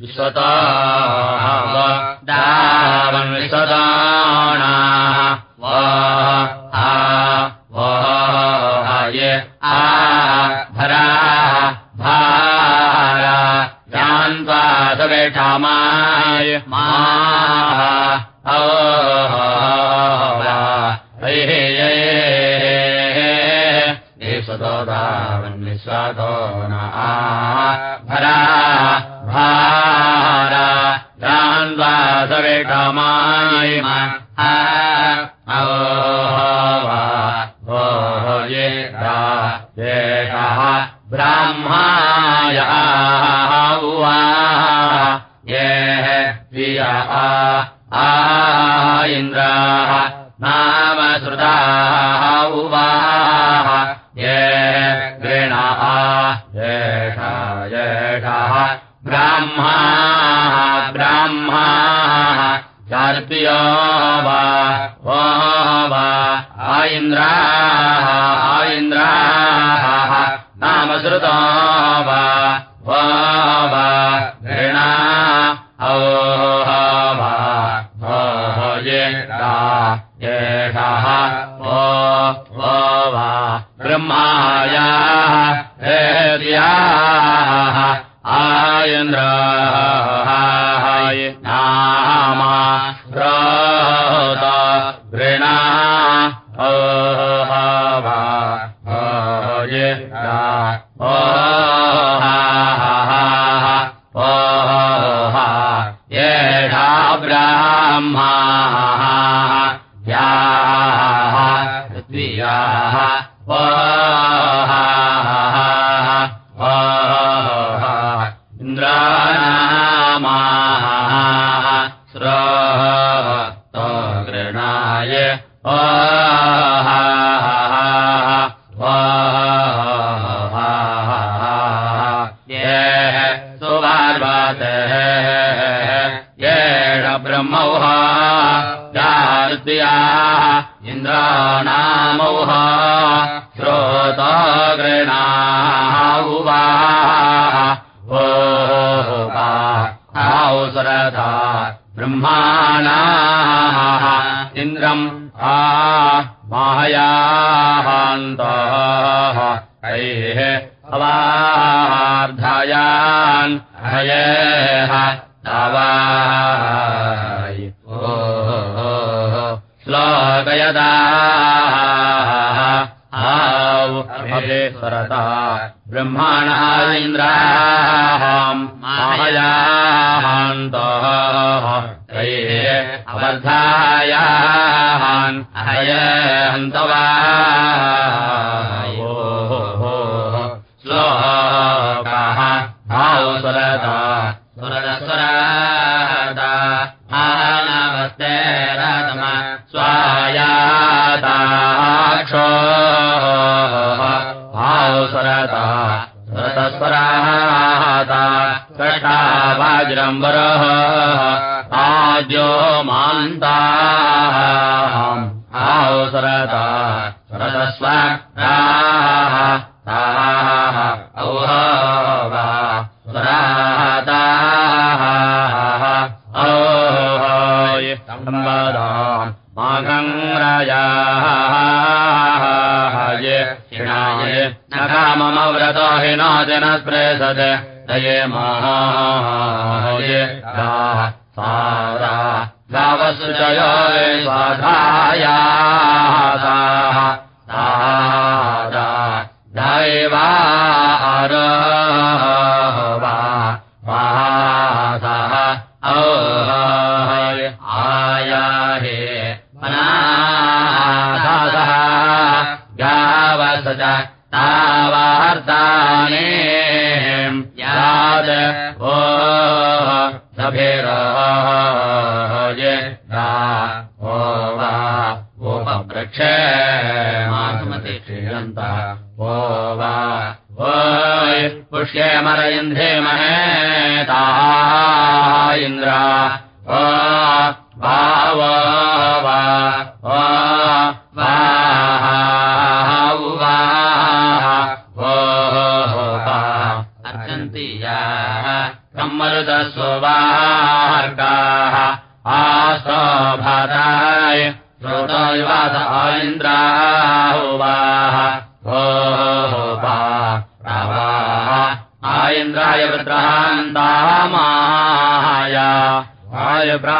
विश्वता दावन् विश्वदाणाः वा आ ये भरा भारा यान्त्वा सवेठामाय मा ओ स्वतो न आ भरा भारा जान्वा सवेटमाय वो वा सरता ब्रह्माणः इन्द्राम् मायाहान्तः हये अवर्धायान् हयन्तवायो वाज्रम्बरः आद्यो मान्ताम् भाव सुरता सुरतस्वराः ताः औहा सुराताः ओहोय सम्बदाम् माघम् राजाय शिणाय न काममव्रतो हि नाति न स्प्रेषत् दये महाय वा वासः औहय आयाहे मनासः गावस च तावार्ताने याद ओ सभिरय ओ वा उपवृक्षे ओय पुष्यमरयन्धे महेता इन्द्रा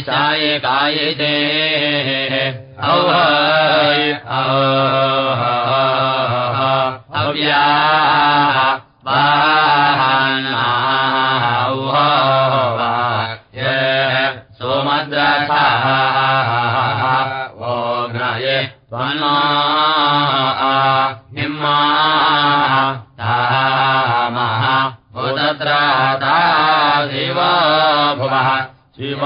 सायकाय दे औह अव्या वाना सोमद्रथाय त्वम्मा धा महात्रा शिव भुवः शिव।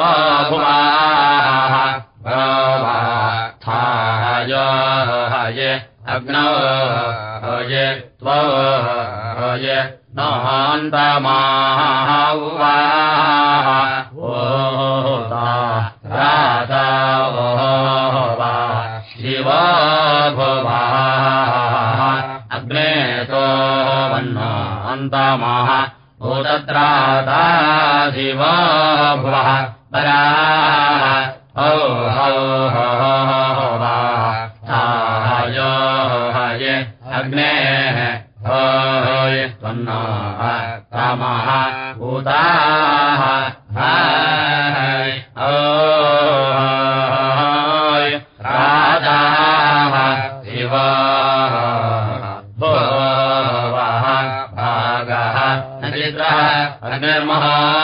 महा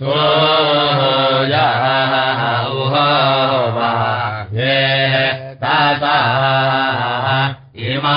ो युहे ददा इमा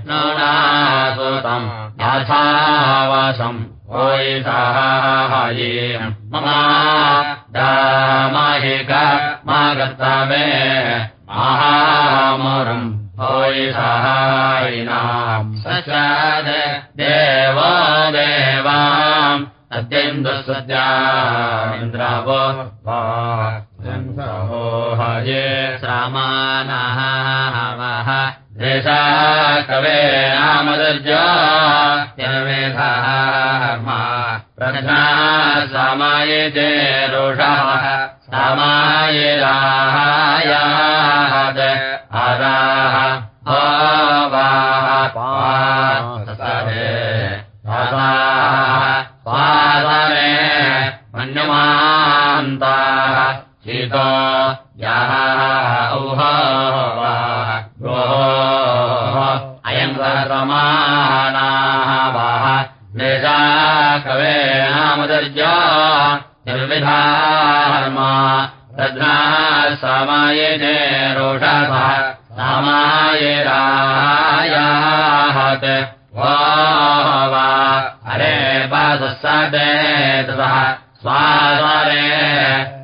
तथा वाहोः अयम् समानावः निजा कवे नाम दर्जा त्रिविधामा ता सामय ते रोषदः सामाय रायाः वा अरे पादस्ते ततः स्वारे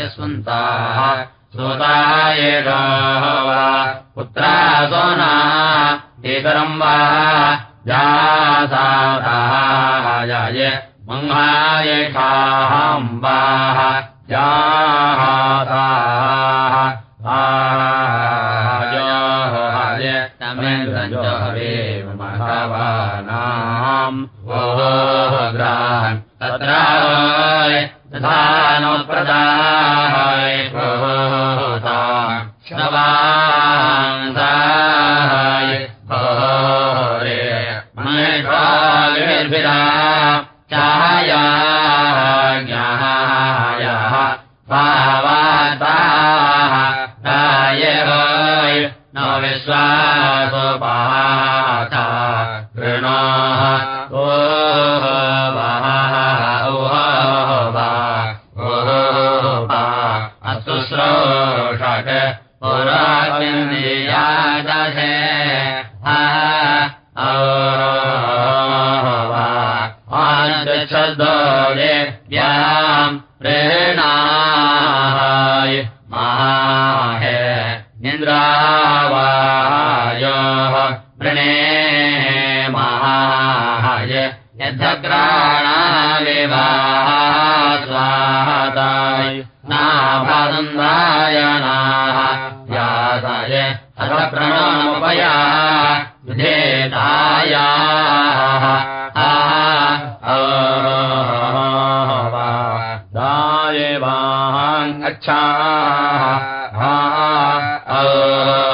यस्वन्ताः। सुताय गाः वा पुत्रा सोना केतरम्ब वा मङ्ायशाहम् वाह जाः आयाय तमे महवानाम् वो ोत्प्रदाय आ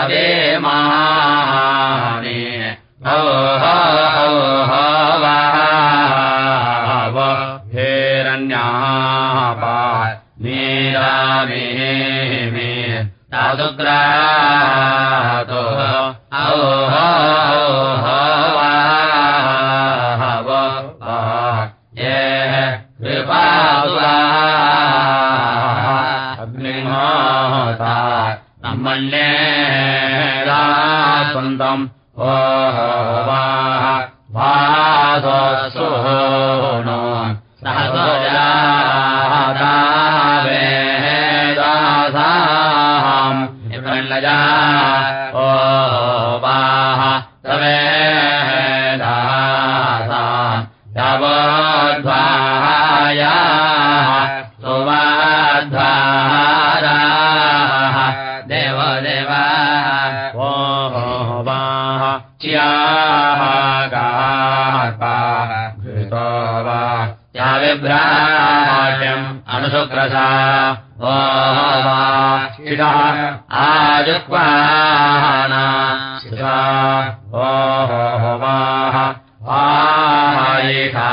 हवे महा जुवाहना ओ हवाह आयिषुहा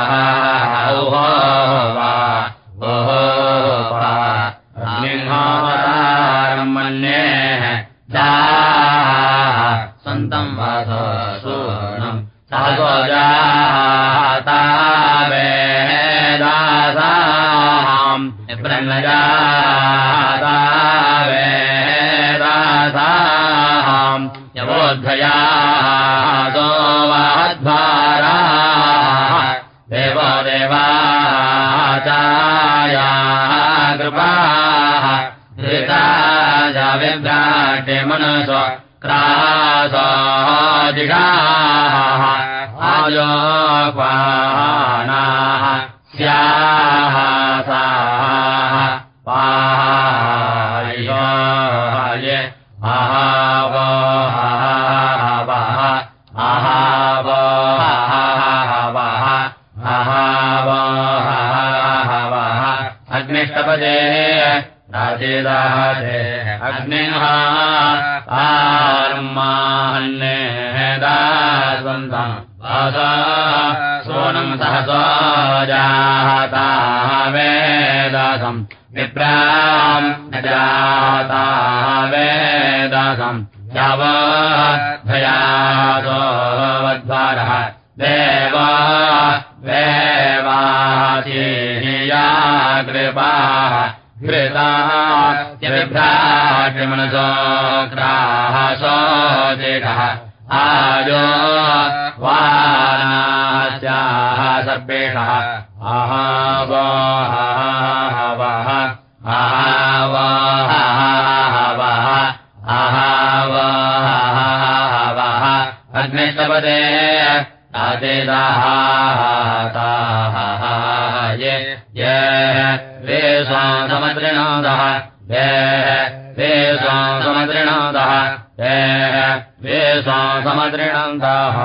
िखाः आयो पानाः स्याह सा पाय हवः हाब हव हवः अग्निशपदे अग्निः वेदसम् विप्राम् न जाता वेदसम् यावद्भयादोवध्वरः देवा देवाचीया कृपाः। कृताभ्रामनसो ग्राहसो आयो वानास्याः सर्पेषः बा हवः अहवा हवः अहावाः अग्निष्टपदे अतिद येषां समद्रिणोदः जयः तेषां ये वे स्वाम् समदृणन्तः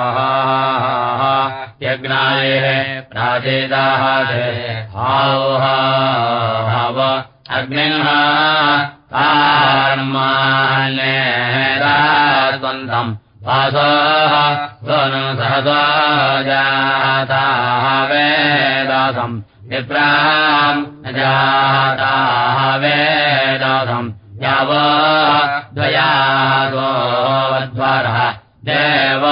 यज्ञाये प्राचेदाः हाव। अग्निः आर्मान्येरास्वन्तम् वासोः स्वनुसहसा जाताः वेदासम् विप्राम् जाताः वेदासम् याव द्वयासोऽध्वरः देव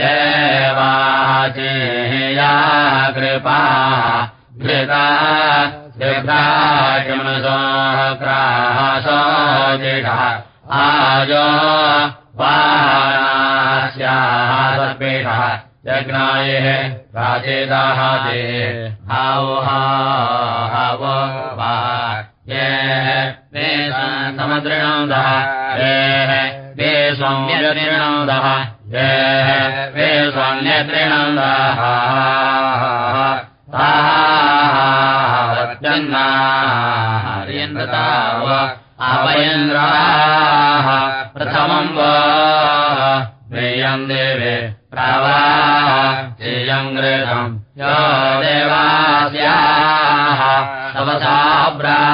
देवाचेया कृपा घृता कृभ्राजमसोक्रासो जिषः आजो वास्याः जग्नायः ते हाव वा ये ते समदृणोदः। ये ते सौम्यदृणोदः। ये ते सौम्यदृणोदः। तावत्यन्नार्यन्द्रताव अपयन्द्राः प्रथमम् वा प्रेयम् देवे। प्रावायम् गृहम् यो देवास्याः तवसाब्राः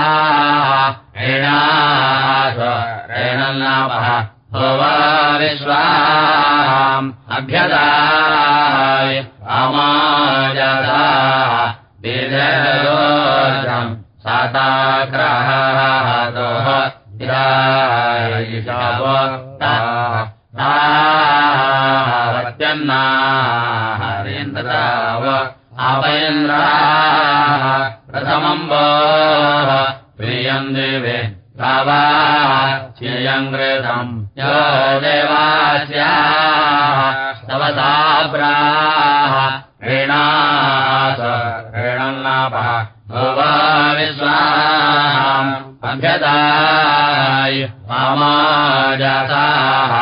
एणाः भवा विश्वाम् अभ्यदाय अमाजदा विधरोजम् साताग्रहतोः त्यन्नाहरेन्द्राव अपयन्द्राः प्रथमम् वो प्रियम् देवे गावा श्रियम् कृतम् यो देवास्याः ऋणास ऋणन्नापः भुवा विश्वाम् अभ्यदाय मामाजाताः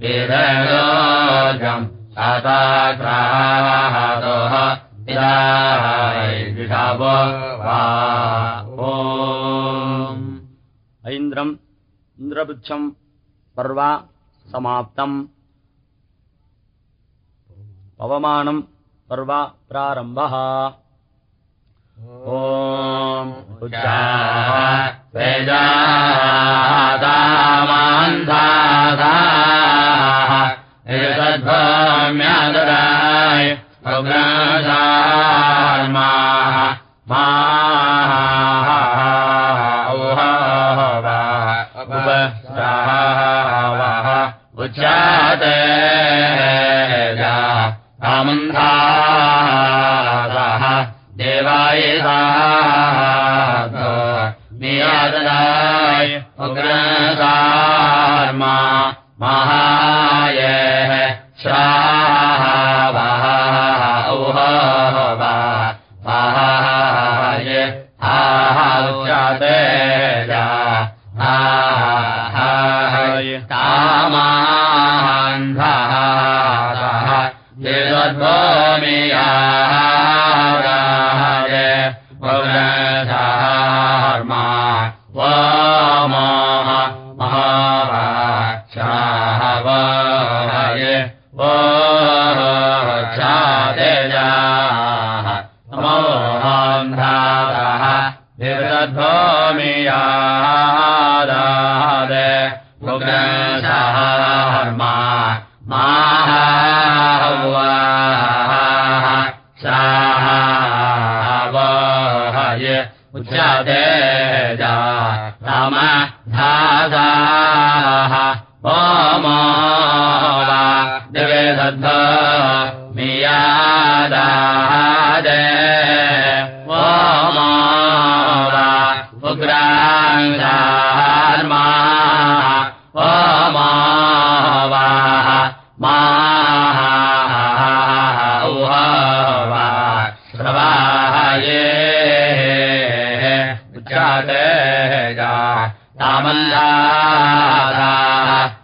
वेदयोजम् वा ओम् ऐन्द्रम् इन्द्रपुच्छम् पर्वा समाप्तम्। पवमानम् पर्वा प्रारम्भः। ॐ। उच्चाः वेदादामान्धादाः एतद्भम्यादराय उग्रासार्माः माः उपस्रावः उच्चाते रामन्धाः देवाय नियादनाय उग्रसार्मा महाय औहवा महाय आहुचातेजा आहाय तामान्धः यद्भूमियाराय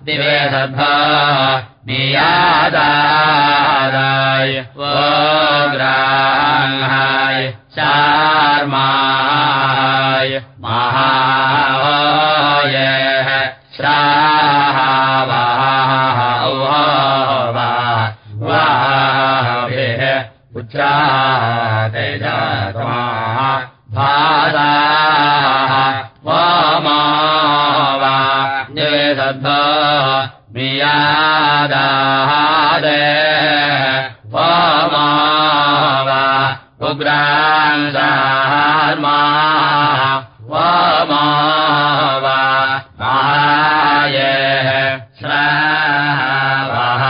दिवे सद्ध मियादाय वग्राहाय शार्माय महाय जात्मा भादाः मियादादे वामा वा उग्रान्दार्मा वामा वा महाय श्रावः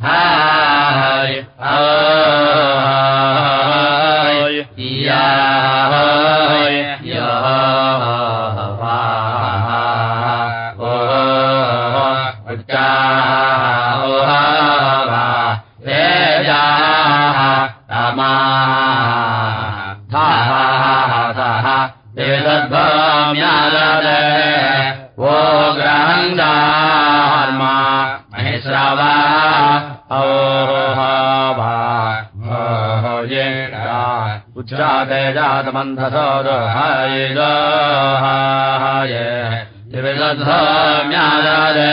स्वाहाय उच्चाते जातमन्थसोदहाय दोहाय दिविदध्वम्याददे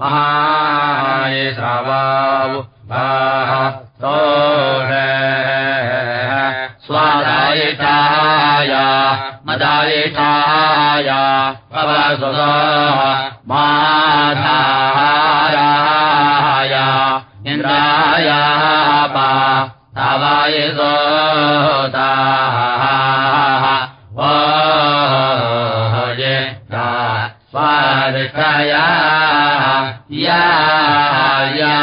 महाय श्रावावु आह स्वादायिताय मदायिताय पवसुतः माधाराय इन्द्राय पा तवाय सोताः स्वादिष्ठाया या या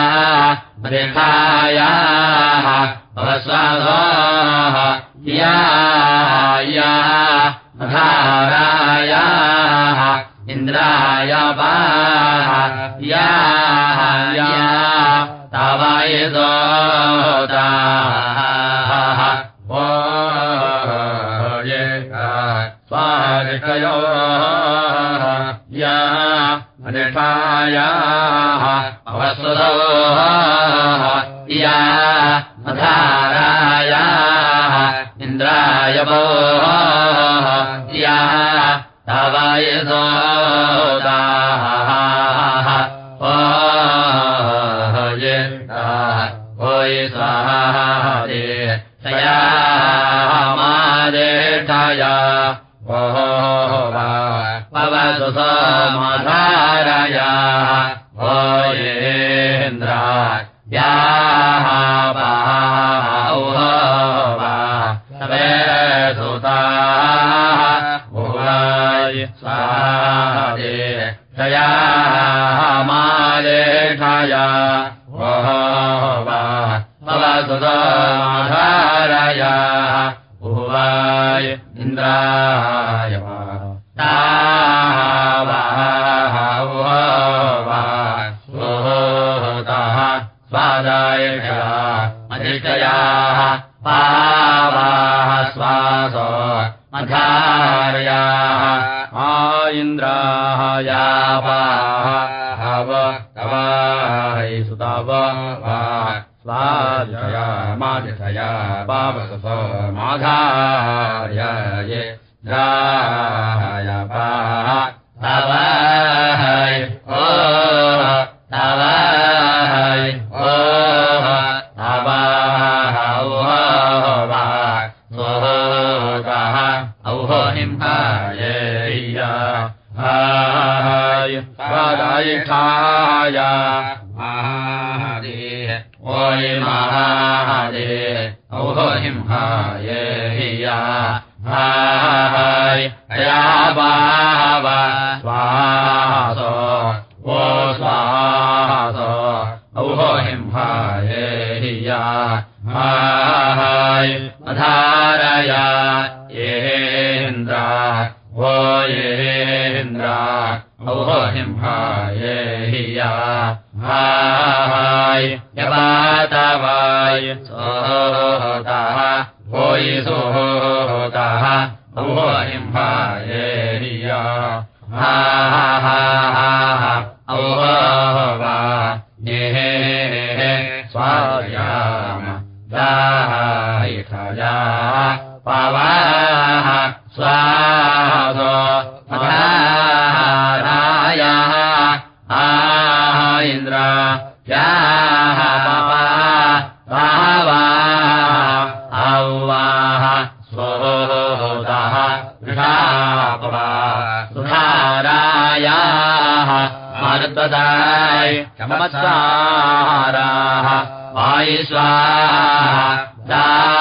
मृथायाः अवस्वादाः या या धारायाः इन्द्राय पाः या या तवाय सोताः अनिष्ठायाः अवस्वतो या धारायाः इन्द्राय वो या तवाय सोदाः ओ ये ओय स माधारे धाय वा आवा सुधारायाः मर्तदाय नमस्वाः वायु स्वाहा दा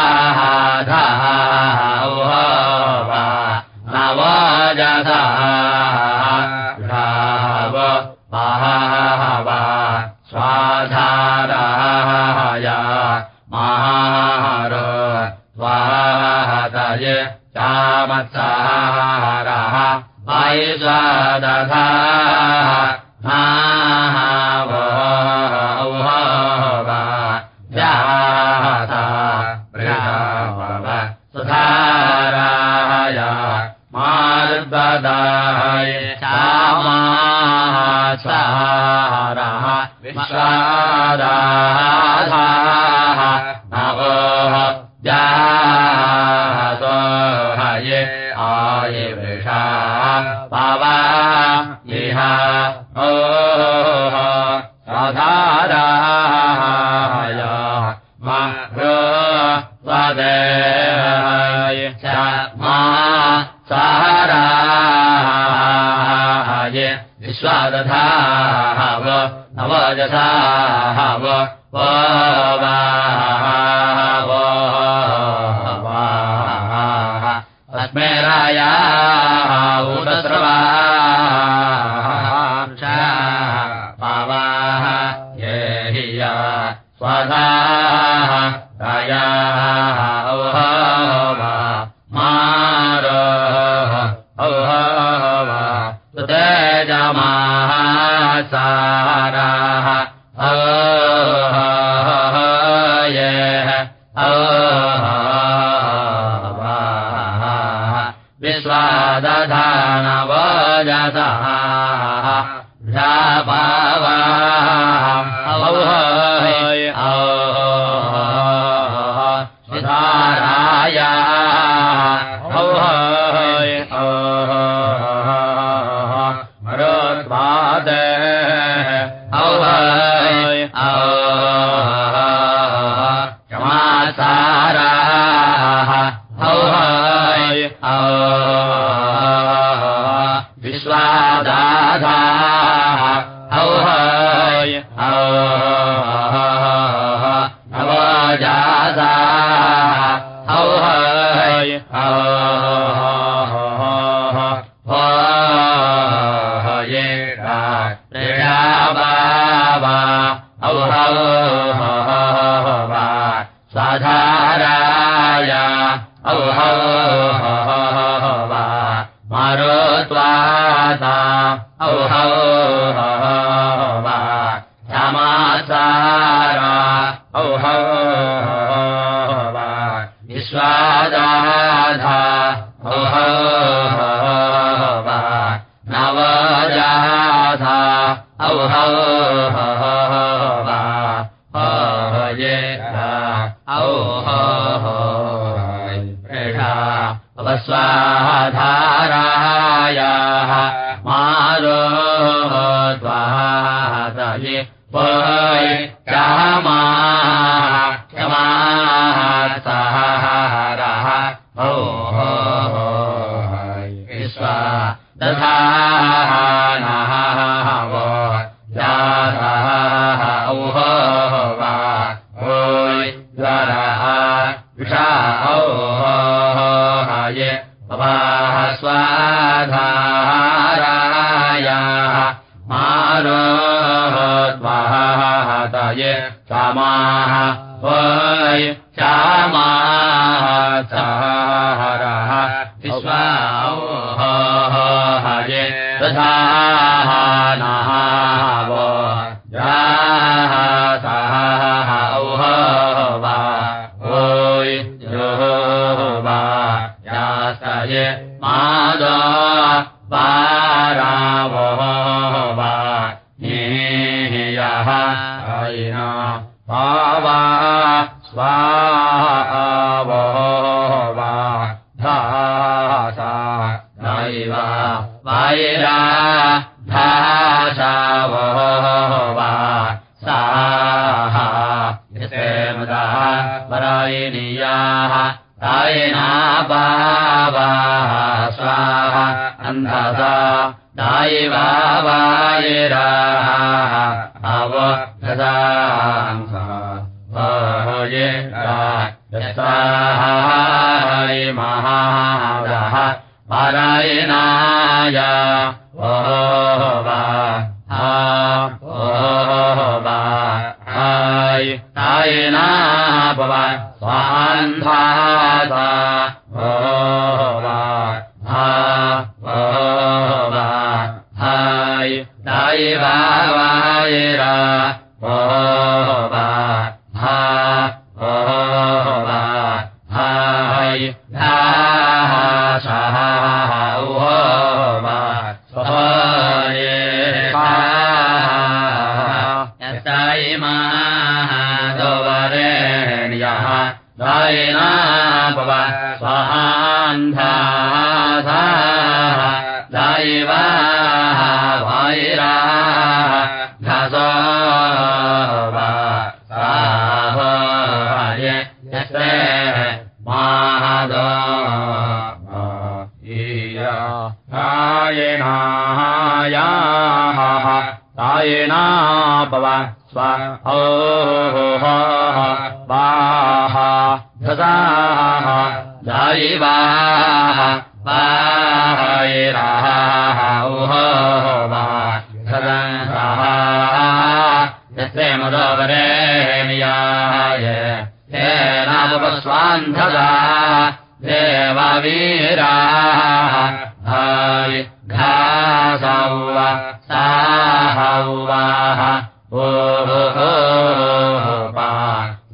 साहराय विश्वादधाव नवजसाव रास्वादधाया जाता। य स्वा महा सहरः विश्वाहये सह नः सुधा हा ओ वा वा यास्तये मादा Uh,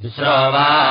वा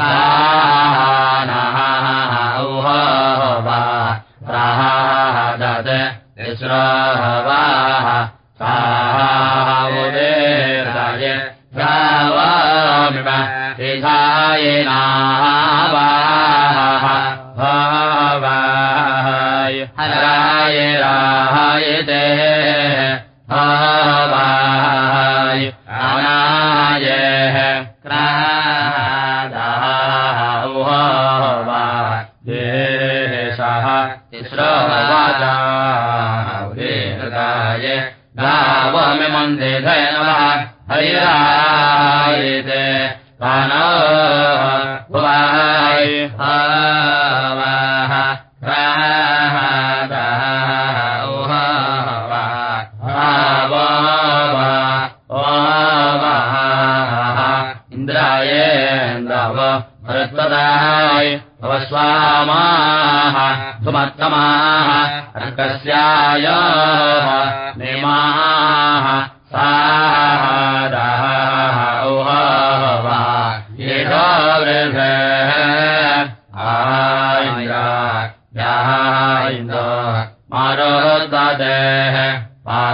का नः वाह दद वि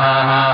स्वाहा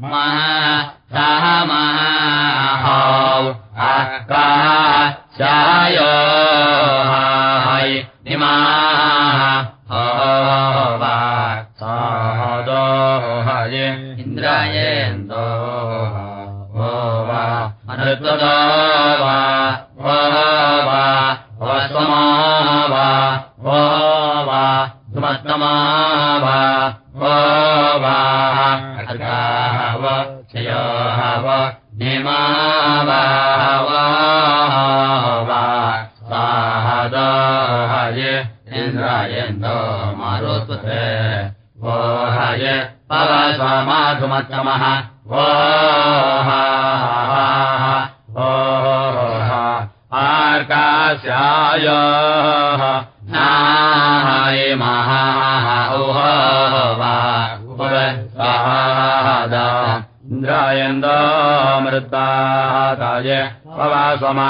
महा सह महा महाय महा आकाशाय धहादा इन्द्रायन्द इन्द्रायन्दामृताय साय प्रवासमा